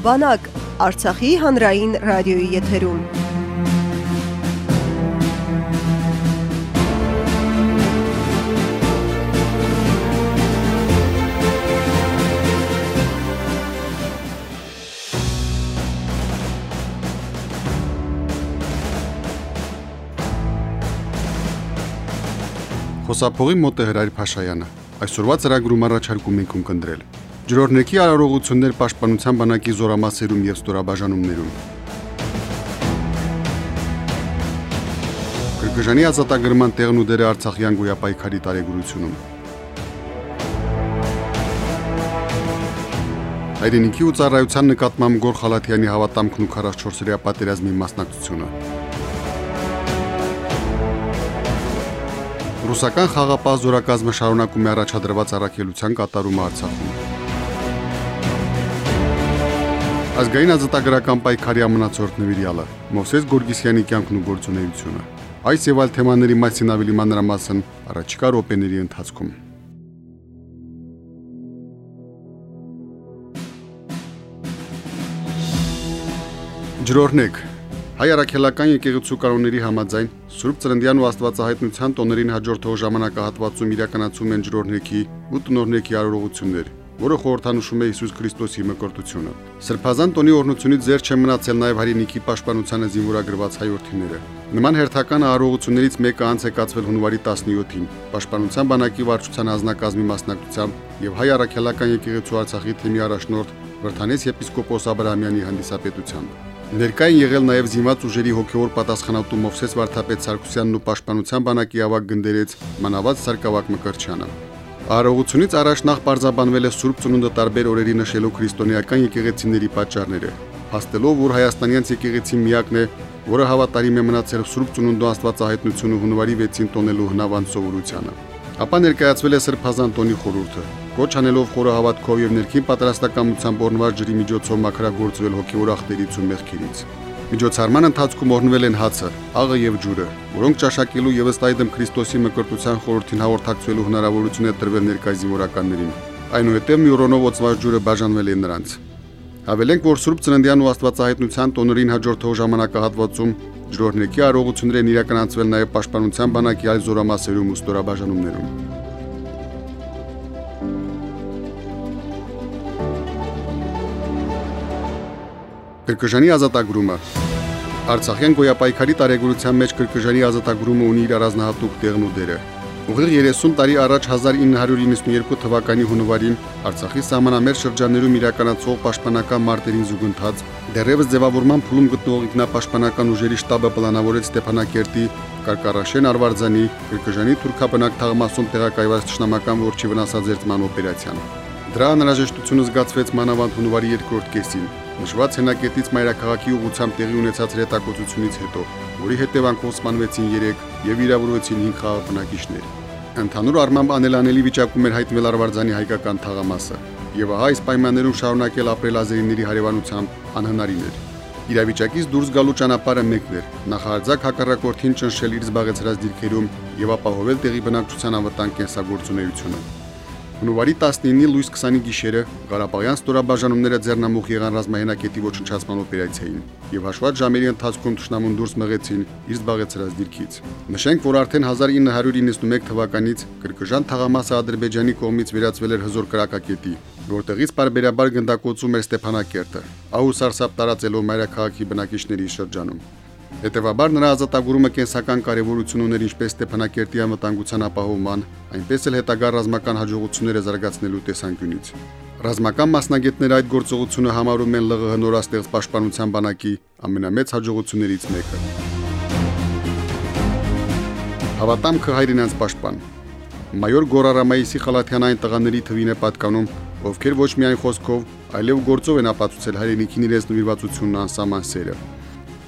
Վանակ Արցախի հանրային ռադիոյի եթերում։ Խոսափողի մոտ է Հրայր Փաշայանը։ Այսօրվա ծրագրում առաջարկում ենք ունկնդրել ջրօրնեկի արարողություններ պաշտպանության բանակի զորամասերում եւ ստորաբաժանումներում։ Կրկժանի ազատագրման տեղն ու դերը Արցախյան գոյապայքարի տարեգրությունում։ Հայրենիքի ու ծառայության նկատմամբ Գոր Խալաթյանի հավատամքն ու 44-րյա պատերազմի մասնակցությունը։ Ռուսական խաղապահ զորակազմը շարունակում է առաջադրված առաքելության կատարումը Արցախում։ Ազգային ազատագրական պայքարի ամնացորդ նվիրյալը Մովսես Գորգիսյանի կյանքն ու գործունեությունը։ Այս եւ այլ թեմաների մասին ավելի մանրամասն առաջիկա րոպեների ընթացքում։ Ջրորնեք Հայ առաքելական եկեղեցու կանոնների համաձայն Սուրբ Ծննդյան ու Աստվածահայտնության տոներին հաջորդող ժամանակահատվածում իրականացում են ջրօրհնեքի ու տնօրհնեքի արարողություններ, որը խորհրդանշում է Հիսուս Քրիստոսի մկրտությունը։ Սրբազան տոնի օրնությունից ձեր չեն մնացել նաև հայրենիքի պաշտպանությանը զինվորագրված հայորդիները։ Նման հերթական արարողություններից մեկը անց է կացվել հունվարի 17-ին Պաշտպանության բանակի վարչության ազնագազմի մասնակցությամբ եւ հայ առաքելական եկեղեցու Արցախի թեմի առաջնորդ Վրթանես եպիսկոպոս Աբրահամյանի հանդիսապետությամբ։ Ներկային եղել նաև զինված ուժերի հոգևոր պատասխանատու Մովսես Վարդապետ Սարգսյանն ու Պաշտպանության բանակի ավակ գնդերից Մանավաց Սարգսակավակ Մկրչյանը։ Արարողությունից առաջ նախ բարձաբանվել է Սուրբ Ծնունդը տարբեր օրերի նշելով քրիստոնեական եկեղեցիների պատճառները, հաստելով, որ հայաստանյանց եկեղեցին միակն է, որը հավատարիմ է մնացել Սուրբ Ծնունդու Աստվածահայտնությունը հունվարի 6-ին տոնելու հնավանդ սովորությանը։ Ապա ներկայացվել է Սրբազան տոնի խորհուրդը, Կոչ անելով խորը հավատքով եւ ներքին պատրաստակամությամբ օրնված ջրի միջոցով մակրագործվել հոգեոր ախտերից ու մեղքերից։ Միջոցառման ընթացքում օրնվել են հացը, աղը եւ ջուրը, որոնք ճաշակելու եւ ըստ այդմ Քրիստոսի մկրտության խորհրդին հաղորդակցվելու հնարավորություն է տրվել ներկայ զինվորականներին։ Այնուհետև մյուրոնով ոցված ջուրը բաժանվել է նրանց։ Հավելենք, որ Սուրբ Ծննդյան ու Աստվածահայտնության տոներին հաջորդող ժամանակահատվածում ջրօրհնեկի արողություններ են իրականացվել նաև Պաշտպանության բանակի այլ զորամասերում ու ստորաբաժանումներում։ Կրկժանի ազատագրումը Արցախյան գոյապայքարի տարեգրության մեջ Կրկժանի ազատագրումը ունի իր առանձնահատուկ տեղն ու դերը։ Ուղիղ 30 տարի առաջ 1992 թվականի հունվարին Արցախի սահմանամերձ շրջաններում իրականացող պաշտպանական մարտերին զուգընթաց դեռևս ձևավորման փուլում գտնվող ինքնապաշտպանական ուժերի շտաբը պլանավորեց Ստեփանակերտի Կարկարաշեն Արվարձանի Կրկժանի թուրքաբնակ թաղամասում տեղակայված ճշնամական որջի վնասաձերծման օպերացիան։ Դրա անհրաժեշտությունը զգացվեց մանավանդ հունվարի 2-րդ կեսին, նշված հենակետից մայրաքաղաքի ուղությամբ տեղի ունեցած հրետակոծությունից հետո, որի հետևանքով սպանվեցին 3 եւ վիրավորվեցին 5 խաղաղ բնակիչներ։ Ընդհանուր առմամբ անելանելի վիճակում էր հայտնվել Արվարձանի հայկական թաղամասը, եւ ահա այս պայմաններում շարունակել ապրել ազերիների հարևանությամբ անհնարին էր։ Իրավիճակից դուրս գալու ճանապարհը մեկն էր՝ նախահարձակ հակառակորդին ճնշել իր զբաղեցրած դիրքերում եւ ապահովել տեղի բնակչության անվտանգ կենսագործունեությունը։ Հունվարի 19-ի լույս 20-ի գիշերը Ղարաբաղյան ստորաբաժանումները ձեռնամուխ եղան ռազմահենակետի ոչնչացման օպերացիային եւ հաշված ժամերի ընթացքում ճշնամուն դուրս մղեցին իր զբաղեցրած դիրքից։ Նշենք, որ արդեն 1991 թվականից Կրկժան թաղամասը Ադրբեջանի կողմից վերածվել էր հզոր կրակակետի, որտեղից բարբերաբար գնդակոծում էր Ստեփանակերտը, ահու սարսափ տարածելով մայրաքաղաքի բնակիչների շրջանում։ Հետևաբար նրա ազատագրումը կենսական կարևորություն ուներ ինչպես Ստեփանակերտի անվտանգության ապահովման, այնպես էլ հետագա ռազմական հաջողությունները զարգացնելու տեսանկյունից։ Ռազմական մասնագետները այդ գործողությունը համարում են ԼՂՀ նորաստեղծ պաշտպանության բանակի ամենամեծ հաջողություններից մեկը։ Հավատամքը հայրենանց պաշտպան։ Մայոր Գորարամայիսի Խալաթյան այն տղաների թվին է պատկանում, ովքեր ոչ միայն խոսքով, այլև գործով են ապացուցել հայրենիքին իրենց նվիրվածությունն անսահման սերը։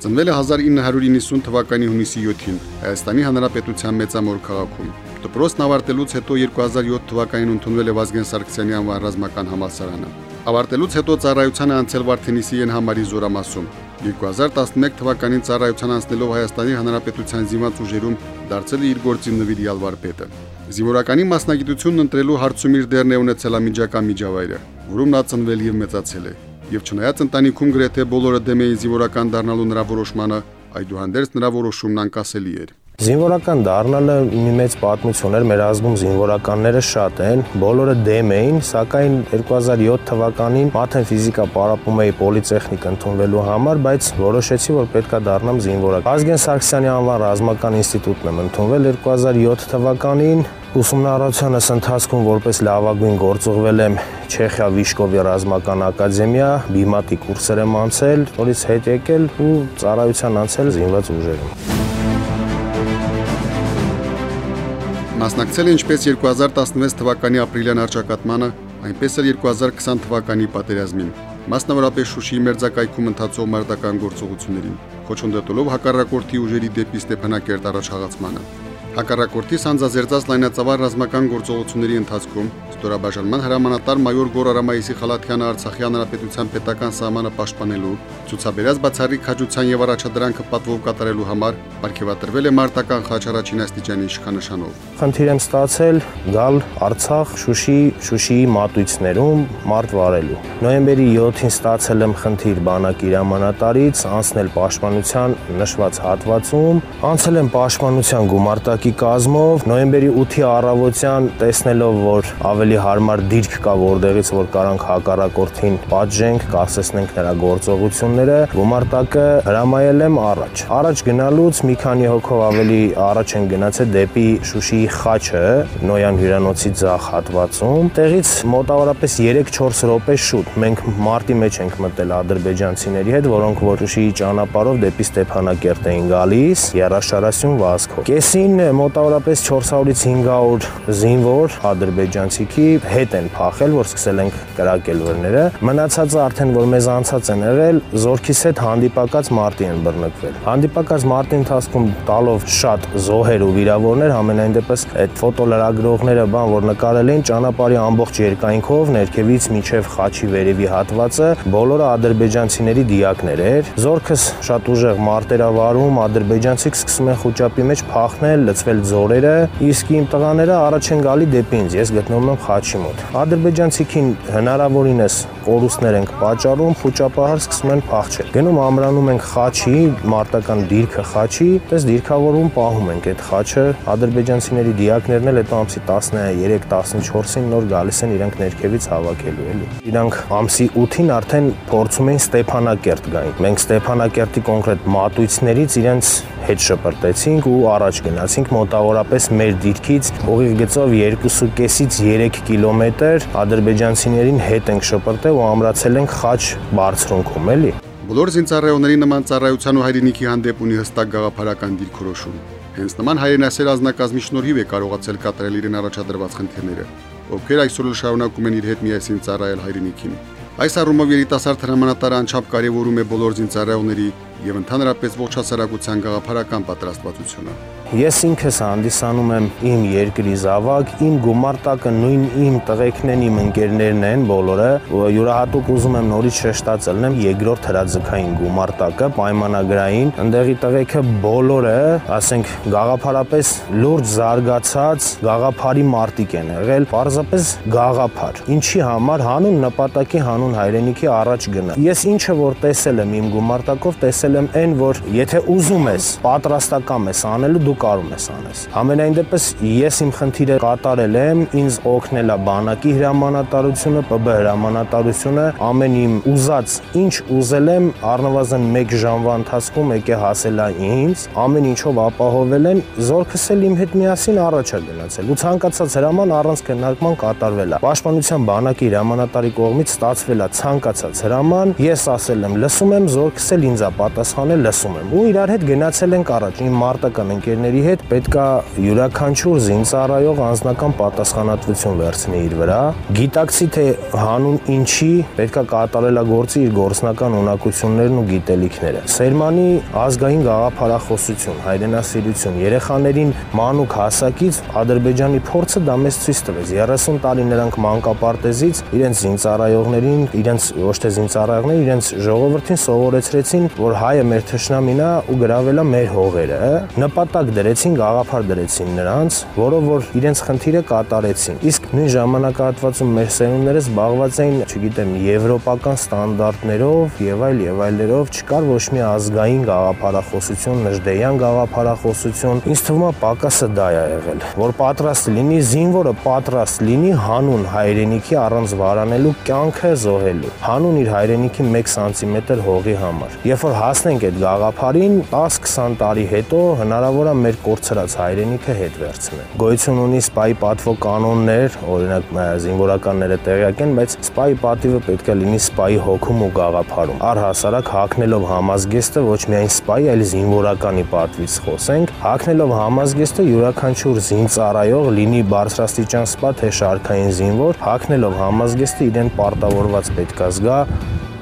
Ծնվել է 1990 թվականի հունիսի 7-ին Հայաստանի Հանրապետության Մեծամոր քաղաքում։ Դպրոցն ավարտելուց հետո 2007 թվականին ընդունվել է Վազգեն Սարգսյանի անվան ռազմական համալսարանը։ Ավարտելուց հետո ծառայության անցել Վարդենիսի են համարի զորամասում։ 2011 թվականին ծառայության անցնելով Հայաստանի Հանրապետության զինված ուժերում դարձել է իր գործի նվիրյալ վարպետը։ Զինվորականի մասնագիտությունն ընտրելու հարցում իր դերն է ունեցել ամիջական միջավայրը, որում նա ծնվել եւ մեծացել է։ եւ չնայած ընտանիքում գրեթե բոլորը դեմ էին զինվորական դառնալու նրա որոշմանը, այդուհանդերձ նրա որոշումն անկասելի էր։ Զինվորական դառնալը մի մեծ պատմություն էր, մեր ազգում զինվորականները շատ են, բոլորը դեմ էին, սակայն 2007 թվականին մաթեմ ֆիզիկա պարապում էի պոլիտեխնիկ ընդունվելու համար, բայց որոշեցի, որ պետքա դառնամ զինվորակ։ Ազգեն Սարգսյանի անվան ռազմական ինստիտուտն եմ ընդունվել 2007 թվականին, Ուսումնառությունս ընթացքում որպես լավագույն գործուղվել եմ Չեխիա Վիշկովի ռազմական ակադեմիա, բիմատի կուրսեր եմ անցել, որից հետ եկել ու ծառայության անցել զինված ուժերում։ Մասնակցել է ինչպես 2016 թվականի ապրիլյան արճակատմանը, այնպես էլ 2020 թվականի պատերազմին, մասնավորապես Շուշիի մերձակայքում ընթացող մարտական գործողություններին, խոչընդոտելով հակառակորդի ուժերի դեպի Ստեփանակերտ առաջխաղացմանը։ Հակառակորդի սանձազերծած լայնածավալ ռազմական գործողությունների ընթացքում ստորաբաժանման հրամանատար մայոր Գոր Արամայիսի Խալաթյանը Արցախի հանրապետության պետական սահմանը պաշտպանելու, ցուցաբերած բացառիկ քաջության եւ առաջադրանքը պատվով կատարելու համար ապարգևատրվել է մարտական խաչ առաջին աստիճանի իշխանանշանով։ Խնդիր եմ ստացել գալ Արցախ Շուշի Շուշիի մատույցներում մարտ վարելու։ Նոյեմբերի 7-ին ստացել եմ խնդիր բանակի հրամանատարից անցնել պաշտպանության նշված հատվածում, անցել եմ պաշտպանության գումարտակի կազմով, նոյեմբերի 8-ի առավոտյան տեսնելով, որ ավելի հարմար դիրք կա, որտեղից որ կարանք հակառակորդին պատժենք, կասեցնենք նրա գործողությունները, գումարտակը հրամայել եմ առաջ։ Առաջ գնալուց մի քանի հոգով ավելի առաջ են գնացել դեպի Շուշիի խաչը, Նոյան հյուրանոցի ցախ հատվածում։ Տեղից մոտավորապես 3-4 րոպե շուտ մենք մարտի մեջ ենք մտել ադրբեջանցիների հետ, որոնք որ Շուշիի ճանապարհով դեպի Ստեփանակերտ էին գալիս, երաշարասյուն վազքով։ Կեսին մոտավորապես 400-ից 500 զինվոր ադրբեջանցի կյանքի հետ են փախել, որ սկսել ենք կրակել վրները։ Մնացածը արդեն որ մեզ անցած են եղել, զորքից հետ հանդիպակաց մարտի են բռնկվել։ Հանդիպակաց մարտի ընթացքում տալով շատ զոհեր ու վիրավորներ, ամենայն դեպս այդ ֆոտոլրագրողները բան որ նկարել են ճանապարհի ամբողջ երկայնքով ներքևից միջև խաչի վերևի հատվածը բոլորը ադրբեջանցիների դիակներ էր։ Զորքս շատ ուժեղ մարտերավարում ադրբեջանցիք սկսում են խոճապի մեջ փախնել, լծվել ձորերը, իսկ իմ տղաները առաջ են գալի դեպի ինձ։ Ես գտնվում եմ խաչի մոտ։ Ադրբեջանցիքին հնարավորինս կորուստներ ենք պատճառում, խոճապահար սկսում են փախչել։ Գնում ամրանում ենք խաչի, մարտական դիրքը խաչի, այդպես դիրքավորում պահում ենք այդ խաչը։ Ադրբեջանցիների դիակներն էլ այդ ամսի 13-14-ին նոր գալիս են իրանք ներքևից հավաքելու էլի։ Իրանք ամսի 8-ին արդեն փորձում էին Ստեփանակերտ գային։ Մենք Ստեփանակերտի կոնկրետ մատույցներից իրենց հետ շպրտեցինք ու առաջ գնացինք մոտավորապես մեր դիրքից ուղիղ գծով 2.5-ից 3 կիլոմետր ադրբեջանցիներին հետ ենք շպրտել ու ամրացել ենք խաչ բարձրունքում, էլի։ Բոլոր զինծառայողների նման ծառայության ու հայրենիքի հանդեպ ունի հստակ գաղափարական դիրքորոշում։ Հենց նման հայրենասեր ազնագազմի շնորհիվ է կարողացել կատարել իրեն առաջադրված խնդիրները, ովքեր այսօր էլ շարունակում են իր հետ միասին ծառայել հայրենիքին։ Այս առումով երիտասարդ հրամանատարը անչափ կարևորում է բոլոր զինծառայողների եւ ընդհանրապես ողջ հասարակության գաղափարական պատրաստվածությունը։ Ես ինքս հանդիսանում եմ իմ երկրի զավակ, իմ գումարտակը նույն իմ տղեկներն իմ ընկերներն են բոլորը։ Յուրահատուկ ուզում եմ նորից շեշտացնեմ երկրորդ հրաձգային գումարտակը պայմանագրային, ընդեղի տղեկը բոլորը, ասենք, գաղափարապես լուրջ զարգացած գաղափարի մարտիկ են եղել, պարզապես գաղափար։ Ինչի համար հանուն նպատակի, հանուն հայրենիքի առաջ գնա։ Ես ինչը որ տեսել եմ իմ գումարտակով, տեսել եմ այն, որ եթե ուզում ես, պատրաստական ես անելու, դու կարում ես անես։ Ամենայն դեպս ես իմ խնդիրը կատարել եմ, ինձ օգնել է բանակի հրամանատարությունը, ՊԲ հրամանատարությունը, ամեն իմ ուզած ինչ ուզել եմ, առնվազն 1 ժամվա ընթացքում եկե հասել է ինձ, ամեն ինչով ապահովել են, զորքս էլ իմ հետ միասին առաջ է գնացել։ Ու ցանկացած հրաման առանց քննարկման կատարվել է։ Պաշտպանության բանակի հրամանատարի կողմից ստացվել է ցանկացած հրաման, ես ասել եմ, լսում եմ, զորքս էլ ինձ է պատասխանել, լսում եմ։ Ու իրար հետ գնացել ենք առաջ։ Իմ մարտական ընկերների ընկերների հետ պետքա յուրաքանչյուր զինծառայող անձնական պատասխանատվություն վերցնի իր վրա։ Գիտակցի թե հանուն ինչի պետքա կատարելագործի իր գործնական ունակություններն ու գիտելիքները։ Սերմանի ազգային գաղափարախոսություն, հայրենասիրություն, երեխաներին մանուկ հասակից Ադրբեջանի փորձը դա մեզ ցույց տվեց։ 30 տարի նրանք մանկապարտեզից իրենց զինծառայողներին, իրենց ոչ թե զինծառայողներ, իրենց ժողովրդին սովորեցրեցին, որ հայը մեր թշնամին է ու գրավել է մեր հողերը։ Նպատակ դրեցին, գաղափար դրեցին նրանց, որով որ իրենց խնդիրը կատարեցին։ Իսկ նույն ժամանակահատվածում մեր սերունդները զբաղված էին, չգիտեմ, եվրոպական ստանդարտներով եւ այլ եւ այլերով, չկար ոչ մի ազգային գաղափարախոսություն, նժդեյան գաղափարախոսություն։ Ինձ թվում է պակասը դա է եղել, որ պատրաստ լինի զինվորը պատրաստ լինի հանուն հայրենիքի առանց վարանելու կյանքը զոհելու։ Հանուն իր հայրենիքի 1 սանտիմետր հողի համար։ Երբ որ հասնենք այդ գաղափարին 10-20 տարի հետո հնարավոր է մեր կորցրած հայրենիքը հետ վերցնել։ Գոյություն ունի սպայի պատվո կանոններ, օրինակ զինվորականները տեղյակ են, բայց սպայի պատիվը պետք է լինի սպայի հոգում ու գաղափարում։ Առհասարակ հակնելով համազգեստը ոչ միայն սպայի, այլ զինվորականի պատվից խոսենք, հակնելով համազգեստը յուրաքանչյուր զինծառայող լինի բարձրաստիճան սպա թե շարքային զինվոր, հակնելով համազգեստը իրեն պարտավորված պետքա զգա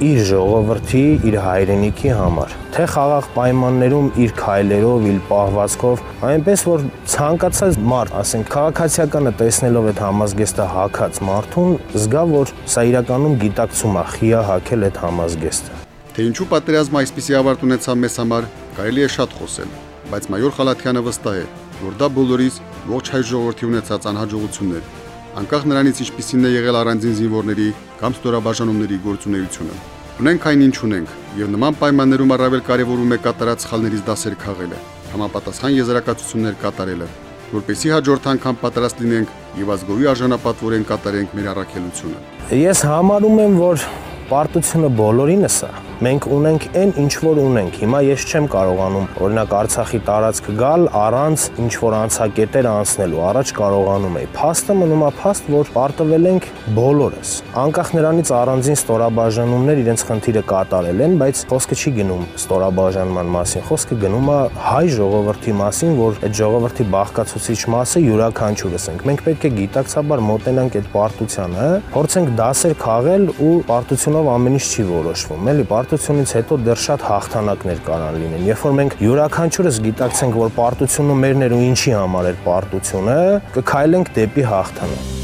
իր ժողովրդի, իր հայրենիքի համար։ Թե խաղաղ պայմաններում իր քայլերով, իր պահվածքով, այնպես որ ցանկացած մարդ, ասենք քաղաքացիականը տեսնելով այդ համազգեստը հակած մարդուն, զգա, որ սա իրականում գիտակցում է, խիա հակել այդ համազգեստը։ Թե ինչու պատերազմը այսպիսի ավարտ ունեցավ մեզ համար, կարելի է շատ խոսել, բայց մայոր Խալաթյանը վստահ է, որ դա բոլորիս ողջ հայ ժողովրդի ունեցած անհաջողություններ անկախ նրանից ինչպիսին է եղել առանձին զինվորների կամ ստորաբաժանումների գործունեությունը։ Ունենք այն ինչ ունենք, եւ նման պայմաններում առավել կարեւորում է կատարած սխալներից դասեր քաղելը, համապատասխան եզրակացություններ կատարելը, որպեսի հաջորդ անգամ պատրաստ լինենք եւ ազգովի արժանապատվորեն կատարենք մեր առաքելությունը։ Ես համարում եմ, որ պարտությունը բոլորինս է մենք ունենք այն ինչ որ ունենք։ Հիմա ես չեմ կարողանում օրինակ Արցախի տարածքը գալ առանց ինչ որ անցակետեր անցնելու։ Առաջ կարողանում էի։ Փաստը մնում է փաստ, որ պարտվել ենք բոլորս։ Անկախ նրանից առանձին ստորաբաժանումներ իրենց խնդիրը կատարել են, բայց խոսքը չի գնում ստորաբաժանման մասին, խոսքը գնում է հայ ժողովրդի մասին, որ այդ ժողովրդի բաղկացուցիչ մասը յուրաքանչյուրս ենք։ Մենք պետք է գիտակցաբար մոտենանք այդ պարտությանը, փորձենք դասեր քաղել ու պարտությունով ամեն ինչ չի որոշվում, էլի պարտությունից հետո դեռ շատ հաղթանակներ կարան լինեն։ Երբ որ մենք յուրաքանչյուրս գիտակցենք, որ պարտությունը մերն էր ու ինչի համար էր պարտությունը, կքայլենք դեպի հաղթանակ։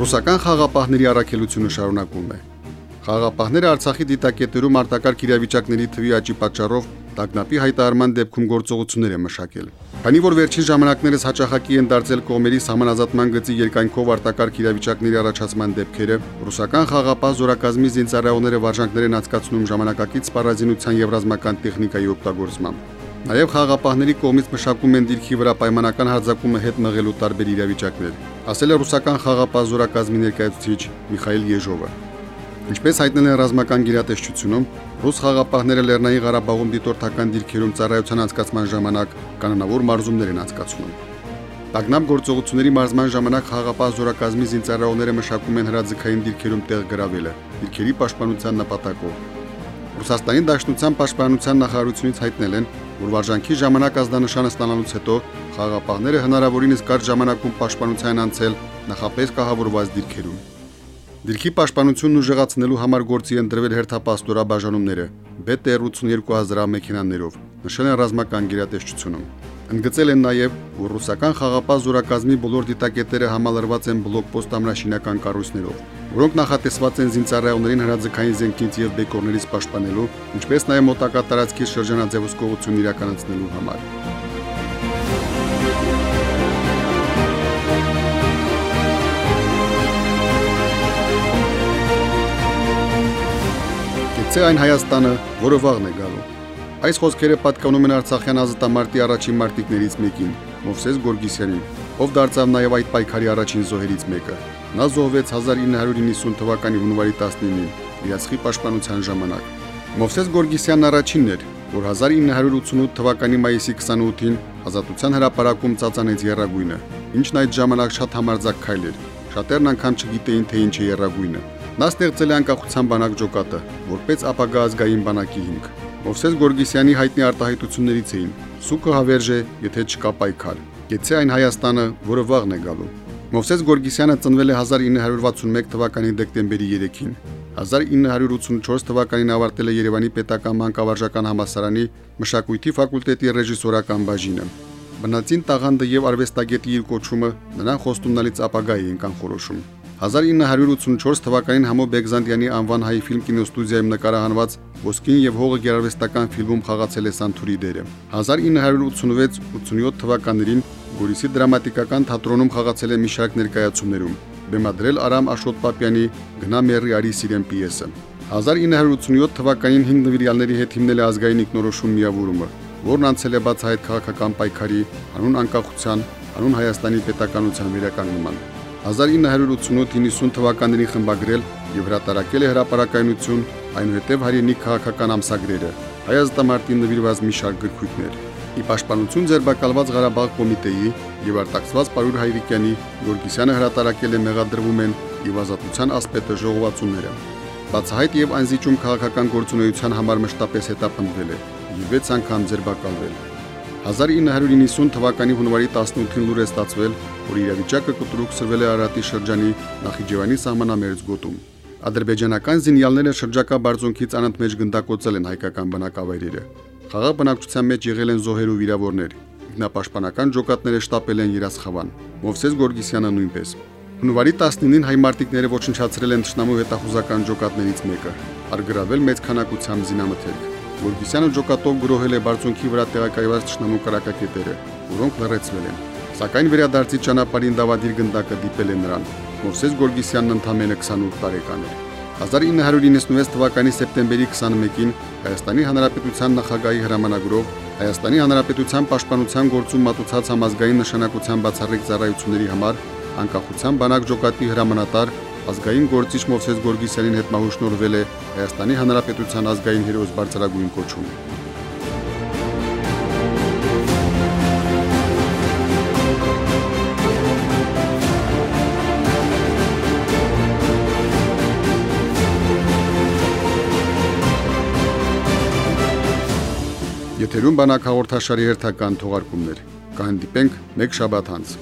Ռուսական խաղապահների առաքելությունը շարունակվում է։ Խաղապահները Արցախի դիտակետերում արտակարգ իրավիճակների թվի աճի պատճառով տագնապի հայտարարման դեպքում գործողություններ է մշակել։ Քանի որ վերջին ժամանակներս հաճախակի են դարձել կողմերի համանազատման գծի երկայնքով արտակարգ իրավիճակների առաջացման դեպքերը, ռուսական խաղապահ զորակազմի զինծառայողները վարժանքներ են անցկացնում ժամանակակից սպառազինության եւ ռազմական տեխնիկայի օգտագործմամբ։ Նաև խաղապահների կողմից մշակում են դիրքի վրա պայմանական հարձակումը հետ մղելու տարբեր իրավիճակներ, ասել է ռուսական խաղապահ զորակազմի ներկայացուցիչ Միխայել Եժովը։ Ինչպես հայտնել են ռազմական գերատեսչությունում, ռուս խաղապահները Լեռնային Ղարաբաղում դիտորդական դիրքերում ծառայության անցկացման ժամանակ կանոնավոր մարզումներ են անցկացնում։ Տագնապ գործողությունների մարզման ժամանակ խաղապահ զորակազմի զինծառայողները մշակում են հրաձգային դիրքերում տեղ գրավելը, դիրքերի պաշտպանության նպատակով։ Ռուսաստանի Դաշնության պաշտպանության նախարարությունից հայտնել են, որ վարժանքի ժամանակ ազդանշանը ստանալուց հետո խաղապահները հնարավորինս կարճ ժամանակում պաշտպանության անցել նախապես կահավորված դիրքերում։ Դիրքի պաշտպանությունն ուժեղացնելու համար գործի են դրվել հերթապաստորաբաժանումները BT-82000 մեքենաներով, նշել են ռազմական գերատեսչությունում։ Ընդգծել են նաև, որ ռուսական խաղապահ զորակազմի բոլոր դիտակետերը համալրված են բլոկպոստ ամրաշինական կառույցներով, որոնք նախատեսված են զինծառայողներին հրաձգային զենքից եւ բեկորներից պաշտպանելու, ինչպես նաև մոտակա տարածքից շրջանաձև ուսկողություն իրականացնելու համար։ Գցե այն Հայաստանը, որը վաղն է գալու։ Այս խոսքերը պատկանում են Արցախյան ազատամարտի առաջին մարտիկներից մեկին, Մովսես Գորգիսյանին, ով դարձավ նաև այդ պայքարի առաջին զոհերից մեկը։ Նա զոհվեց 1990 թվականի հունվարի 19-ին Իրացքի պաշտպանության ժամանակ։ Մովսես Գորգիսյանն առաջինն էր, որ 1988 թվականի մայիսի 28-ին Ազատության հրապարակում ծածանեց Եռագույնը, ինչն այդ ժամանակ շատ համարձակ քայլ էր։ Շատերն անգամ չգիտեին, թե ինչ է Եռագույնը։ Նա ստեղծել է անկախության բանակ ջոկատը, որպես ապագա ազգային բանակի հիմք։ Մովսես Գորգիսյանի հայտնի արտահայտություններից էին. «Սուկը հավերժ է, եթե չկա պայքար»։ Գեցե այն Հայաստանը, որը վաղն է գալու։ Մովսես Գորգիսյանը ծնվել է 1961 թվականի դեկտեմբերի 3-ին։ 1984 թվականին ավարտել է Երևանի Պետական Մանկավարժական համալսարանի մշակույթի ֆակուլտետի ռեժիսորական բաժինը։ Բնածին տաղանդը եւ արվեստագետի իր կոչումը նրան խոստումնալից ապագա էին կանխորոշում։ 1984 թվականին Համո Բեգզանդյանի անվան հայ ֆիլմ կինոստուդիայում նկարահանված Ոսկին եւ հողը գերարվեստական ֆիլմում խաղացել է Սանթուրի դերը։ 1986-87 թվականներին Գորիսի դրամատիկական թատրոնում խաղացել է մի շարք ներկայացումներում։ Բեմադրել Արամ Աշոտ Պապյանի Գնա մերի արի սիրեմ պիեսը։ 1987 թվականին 5 նվիրյալների հետ հիմնել է ազգային ինքնորոշում միավորումը, որն անցել է բացահայտ քաղաքական պայքարի, անուն անկախության, անուն Հայաստանի պետականության վերականգնման։ 1988-90 թվականներին խմբագրել եւ հրատարակել է հրապարակայնություն, այնուհետև հայրենի քաղաքական ամսագրերը, Հայաստամարտին նվիրված մի շարք գրքույկներ։ Ի պաշտպանություն ձերբակալված Ղարաբաղ կոմիտեի եւ արտաքսված Պարուր Հայրիկյանի Գորգիսյանը հրատարակել է մեղադրվում են եւ ազատության ասպետը ժողովածուները։ Բացահայտ եւ անզիջում քաղաքական գործունեության համար մշտապես հետապնդվել է եւ 6 անգամ ձերբակալվել։ 1990 թվականի հունվարի 18-ին լուր է ստացվել, որ իրավիճակը կտրուկ սրվել է Արարատի շրջանի Նախիջևանի սահմանամերձ գոտում։ Ադրբեջանական զինյալները շրջակա բարձունքից անընդմեջ գնդակոծել են հայկական բնակավայրերը։ Խաղաղ բնակչության մեջ եղել են զոհեր ու վիրավորներ։ Ինքնապաշտպանական ջոկատները շտապել են Երասխավան։ Մովսես Գորգիսյանը նույնպես։ Հունվարի 19-ին հայ մարտիկները ոչնչացրել են Տշնամու հետախուզական ջոկատներից մեկը, արգրավել մեծ քանակությամբ զինամթերք։ Գորգիսյանը ջոկատով գրոհել է բարձունքի վրա տեղակայված ճշնամու կարակակետերը, որոնք լրացվել են։ Սակայն վերադարձի ճանապարհին դավադիր գնդակը դիպել է նրան։ Մովսես Գորգիսյանն ընդամենը 28 տարեկան էր։ 1996 թվականի սեպտեմբերի 21-ին Հայաստանի Հանրապետության նախագահի հրամանագրով Հայաստանի Հանրապետության պաշտպանության գործում մատուցած համազգային նշանակության բացառիկ ծառայությունների համար անկախության բանակ ջոկատի հրամանատար ազգային գործիչ Մովսես Գորգիսյանին հետ մահուշնորվել է Հայաստանի Հանրապետության ազգային հերոս բարձրագույն կոչում։ Եթերում բանակ հաղորդաշարի հերթական թողարկումներ։ Կհանդիպենք մեկ շաբաթ անց։